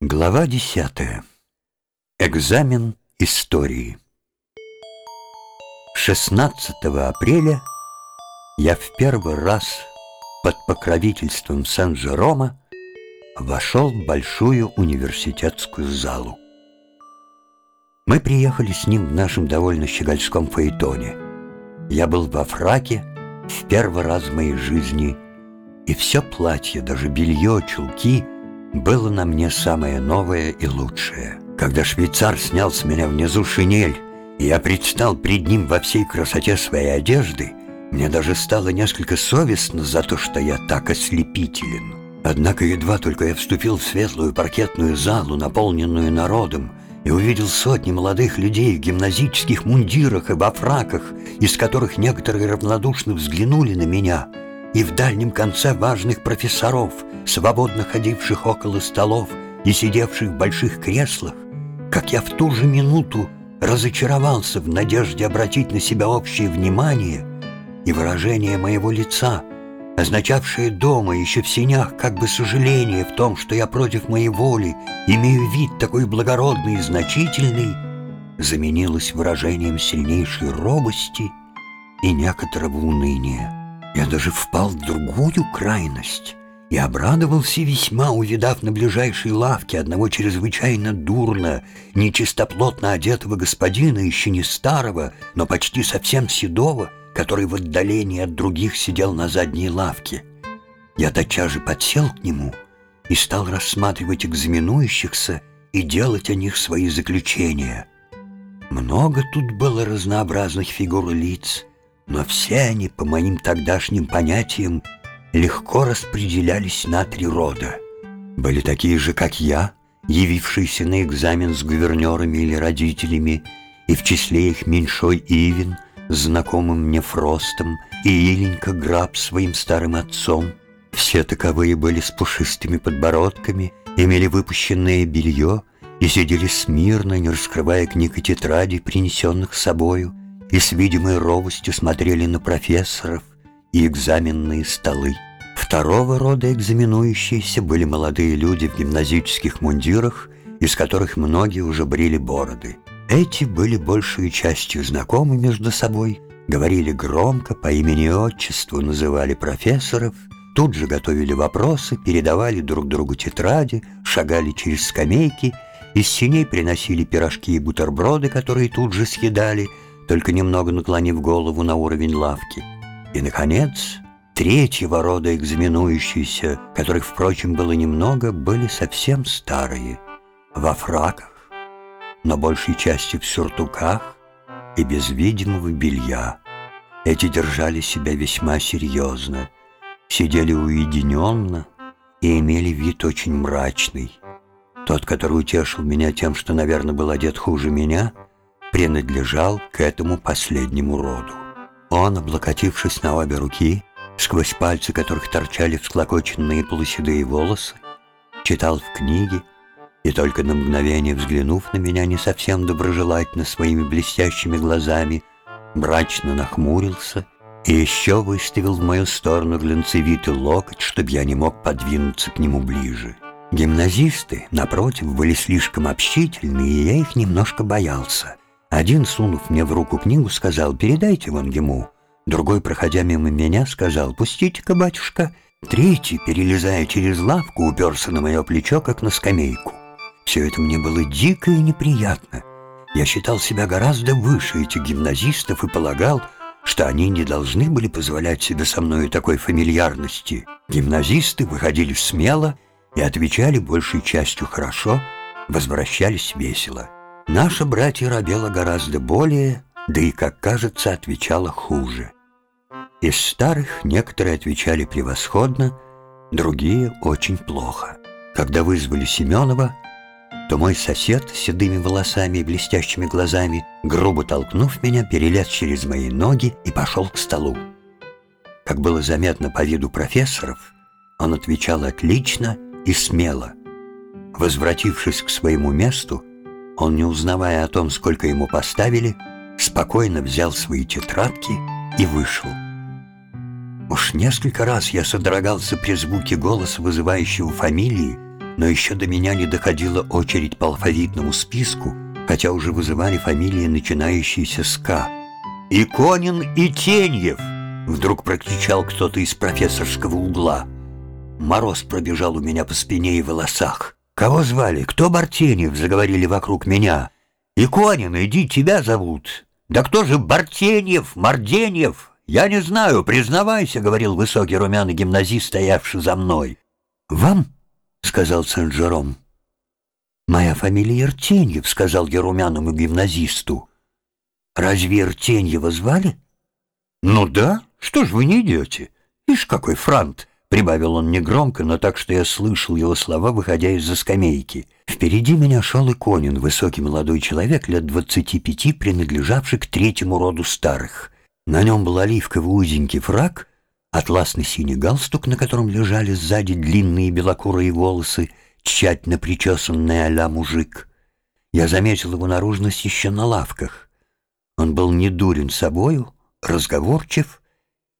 Глава десятая. Экзамен истории. 16 апреля я в первый раз под покровительством Сан-Жерома вошел в большую университетскую залу. Мы приехали с ним в нашем довольно щегольском фаэтоне. Я был во фраке в первый раз в моей жизни, и все платье, даже белье, чулки — было на мне самое новое и лучшее. Когда швейцар снял с меня внизу шинель, и я предстал пред ним во всей красоте своей одежды, мне даже стало несколько совестно за то, что я так ослепителен. Однако едва только я вступил в светлую паркетную залу, наполненную народом, и увидел сотни молодых людей в гимназических мундирах и во фраках, из которых некоторые равнодушно взглянули на меня, и в дальнем конце важных профессоров, свободно ходивших около столов и сидевших в больших креслах, как я в ту же минуту разочаровался в надежде обратить на себя общее внимание и выражение моего лица, означавшее дома еще в синях как бы сожаление в том, что я против моей воли имею вид такой благородный и значительный, заменилось выражением сильнейшей робости и некоторого уныния. Я даже впал в другую крайность и обрадовался весьма, увидав на ближайшей лавке одного чрезвычайно дурно, нечистоплотно одетого господина, еще не старого, но почти совсем седого, который в отдалении от других сидел на задней лавке. Я тотчас же подсел к нему и стал рассматривать экзаменующихся и делать о них свои заключения. Много тут было разнообразных фигур лиц, но все они, по моим тогдашним понятиям, легко распределялись на три рода. Были такие же, как я, явившиеся на экзамен с гувернерами или родителями, и в числе их меньшой Ивин, знакомым мне Фростом, и Иленька Граб своим старым отцом. Все таковые были с пушистыми подбородками, имели выпущенное белье и сидели смирно, не раскрывая книг и тетрадей, принесенных с собою, и с видимой ровостью смотрели на профессоров и экзаменные столы. Второго рода экзаменующиеся были молодые люди в гимназических мундирах, из которых многие уже брили бороды. Эти были большей частью знакомы между собой, говорили громко, по имени и отчеству называли профессоров, тут же готовили вопросы, передавали друг другу тетради, шагали через скамейки, из синей приносили пирожки и бутерброды, которые тут же съедали, только немного наклонив голову на уровень лавки. И, наконец, третьего рода экзаменующиеся, которых, впрочем, было немного, были совсем старые, во фраках, но большей частью в сюртуках и без видимого белья. Эти держали себя весьма серьезно, сидели уединенно и имели вид очень мрачный. Тот, который утешил меня тем, что, наверное, был одет хуже меня, принадлежал к этому последнему роду. Он, облокотившись на обе руки, сквозь пальцы которых торчали всклокоченные полуседые волосы, читал в книге и только на мгновение взглянув на меня не совсем доброжелательно своими блестящими глазами, мрачно нахмурился и еще выставил в мою сторону глянцевитый локоть, чтобы я не мог подвинуться к нему ближе. Гимназисты, напротив, были слишком общительны, и я их немножко боялся. Один, сунув мне в руку книгу, сказал «Передайте вон ему». Другой, проходя мимо меня, сказал «Пустите-ка, батюшка». Третий, перелезая через лавку, уперся на мое плечо, как на скамейку. Все это мне было дико и неприятно. Я считал себя гораздо выше этих гимназистов и полагал, что они не должны были позволять себе со мной такой фамильярности. Гимназисты выходили смело и отвечали большей частью хорошо, возвращались весело. Наша братья робела гораздо более, да и, как кажется, отвечала хуже. Из старых некоторые отвечали превосходно, другие очень плохо. Когда вызвали Семенова, то мой сосед с седыми волосами и блестящими глазами, грубо толкнув меня, перелез через мои ноги и пошел к столу. Как было заметно по виду профессоров, он отвечал отлично и смело. Возвратившись к своему месту, он, не узнавая о том, сколько ему поставили, спокойно взял свои тетрадки и вышел. Уж несколько раз я содрогался при звуке голоса, вызывающего фамилии, Но еще до меня не доходила очередь по алфавитному списку, хотя уже вызывали фамилии, начинающиеся с «К». «Иконин и Теньев!» — вдруг прокричал кто-то из профессорского угла. Мороз пробежал у меня по спине и волосах. «Кого звали? Кто Бартенев?» — заговорили вокруг меня. «Иконин, иди, тебя зовут». «Да кто же Бартенев, Морденев?» «Я не знаю, признавайся», — говорил высокий румяный гимназист, стоявший за мной. «Вам?» — сказал Сен-Жером. «Моя фамилия Иртеньев», — сказал я румяному гимназисту. «Разве Иртеньева звали?» «Ну да, что ж вы не идете? Ишь, какой франт!» — прибавил он негромко, но так, что я слышал его слова, выходя из-за скамейки. Впереди меня шел Иконин, высокий молодой человек, лет двадцати пяти, принадлежавший к третьему роду старых. На нем был оливковый узенький фраг, атласный синий галстук, на котором лежали сзади длинные белокурые волосы, тщательно причесанные а мужик. Я заметил его наружность еще на лавках. Он был недурен собою, разговорчив,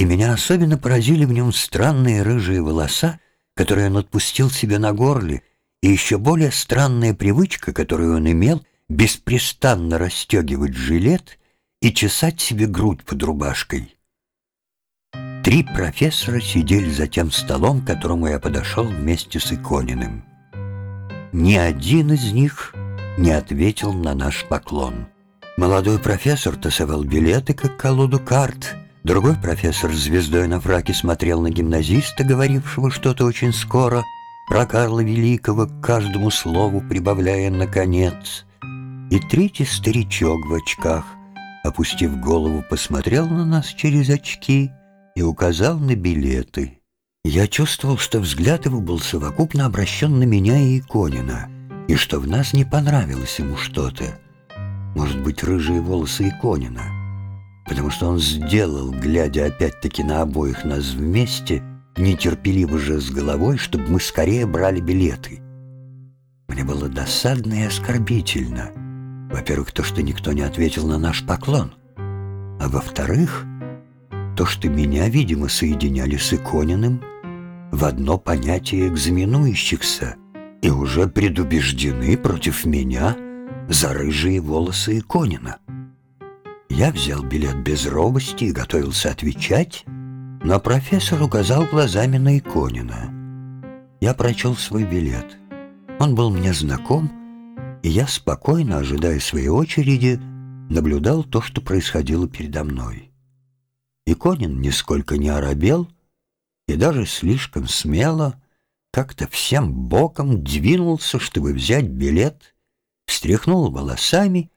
и меня особенно поразили в нем странные рыжие волоса, которые он отпустил себе на горле, и еще более странная привычка, которую он имел, беспрестанно расстегивать жилет и чесать себе грудь под рубашкой. Три профессора сидели за тем столом, к которому я подошел вместе с Икониным. Ни один из них не ответил на наш поклон. Молодой профессор тасовал билеты, как колоду карт. Другой профессор с звездой на фраке смотрел на гимназиста, говорившего что-то очень скоро, про Карла Великого к каждому слову прибавляя «наконец». И третий старичок в очках, опустив голову, посмотрел на нас через очки и указал на билеты. Я чувствовал, что взгляд его был совокупно обращен на меня и Иконина, и что в нас не понравилось ему что-то может быть, рыжие волосы Иконина, потому что он сделал, глядя опять-таки на обоих нас вместе, нетерпеливо же с головой, чтобы мы скорее брали билеты. Мне было досадно и оскорбительно. Во-первых, то, что никто не ответил на наш поклон. А во-вторых, то, что меня, видимо, соединяли с Икониным в одно понятие экзаменующихся и уже предубеждены против меня — за рыжие волосы Иконина. Я взял билет без робости и готовился отвечать, но профессор указал глазами на Иконина. Я прочел свой билет. Он был мне знаком, и я, спокойно ожидая своей очереди, наблюдал то, что происходило передо мной. Иконин нисколько не оробел и даже слишком смело, как-то всем боком двинулся, чтобы взять билет встряхнул волосами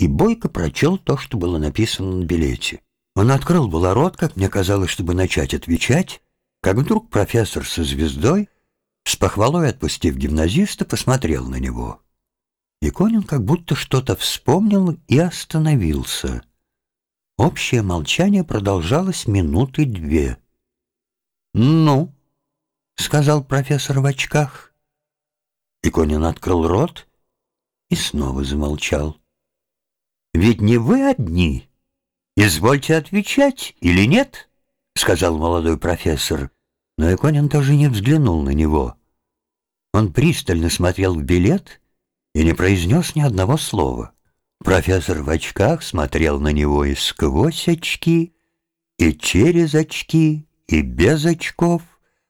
и бойко прочел то, что было написано на билете. Он открыл было рот, как мне казалось, чтобы начать отвечать, как вдруг профессор со звездой, с похвалой отпустив гимназиста, посмотрел на него. Иконин как будто что-то вспомнил и остановился. Общее молчание продолжалось минуты две. «Ну?» — сказал профессор в очках. Иконин открыл рот и снова замолчал. «Ведь не вы одни. Извольте отвечать или нет?» — сказал молодой профессор. Но Иконин тоже не взглянул на него. Он пристально смотрел в билет и не произнес ни одного слова. Профессор в очках смотрел на него и сквозь очки, и через очки, и без очков,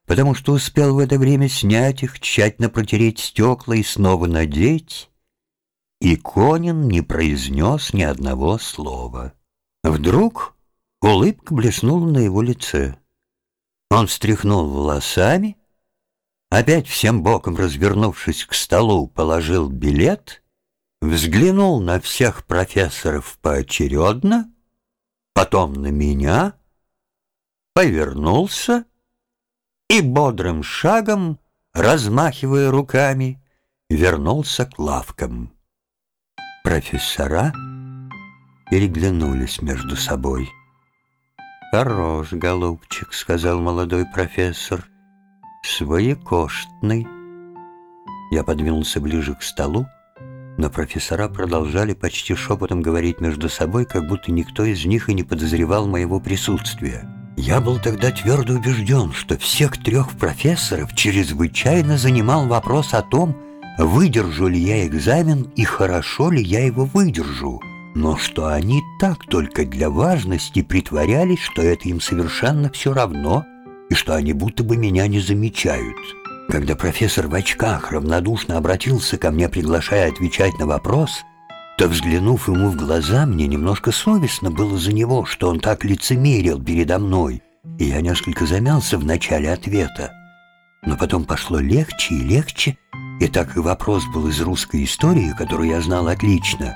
потому что успел в это время снять их, тщательно протереть стекла и снова надеть, и Конин не произнес ни одного слова. Вдруг улыбка блеснула на его лице. Он встряхнул волосами, опять всем боком развернувшись к столу, положил билет, взглянул на всех профессоров поочередно, потом на меня, повернулся и бодрым шагом, размахивая руками, вернулся к лавкам. Профессора переглянулись между собой. «Хорош, голубчик», — сказал молодой профессор, — «своекоштный». Я подвинулся ближе к столу, но профессора продолжали почти шепотом говорить между собой, как будто никто из них и не подозревал моего присутствия. Я был тогда твердо убежден, что всех трех профессоров чрезвычайно занимал вопрос о том, выдержу ли я экзамен и хорошо ли я его выдержу, но что они так только для важности притворялись, что это им совершенно все равно и что они будто бы меня не замечают. Когда профессор в очках равнодушно обратился ко мне, приглашая отвечать на вопрос, то, взглянув ему в глаза, мне немножко совестно было за него, что он так лицемерил передо мной, и я несколько замялся в начале ответа. Но потом пошло легче и легче, и так и вопрос был из русской истории, которую я знал отлично,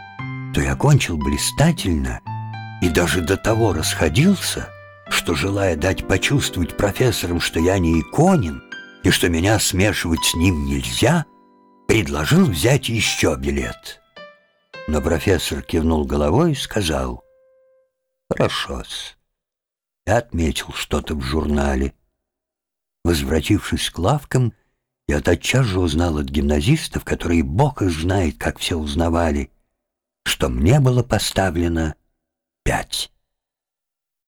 то я кончил блистательно и даже до того расходился, что, желая дать почувствовать профессорам, что я не иконин и что меня смешивать с ним нельзя, предложил взять еще билет. Но профессор кивнул головой и сказал «Хорошо-с». Я отметил что-то в журнале. Возвратившись к лавкам, я тотчас же узнал от гимназистов, которые бог их знает, как все узнавали, что мне было поставлено пять.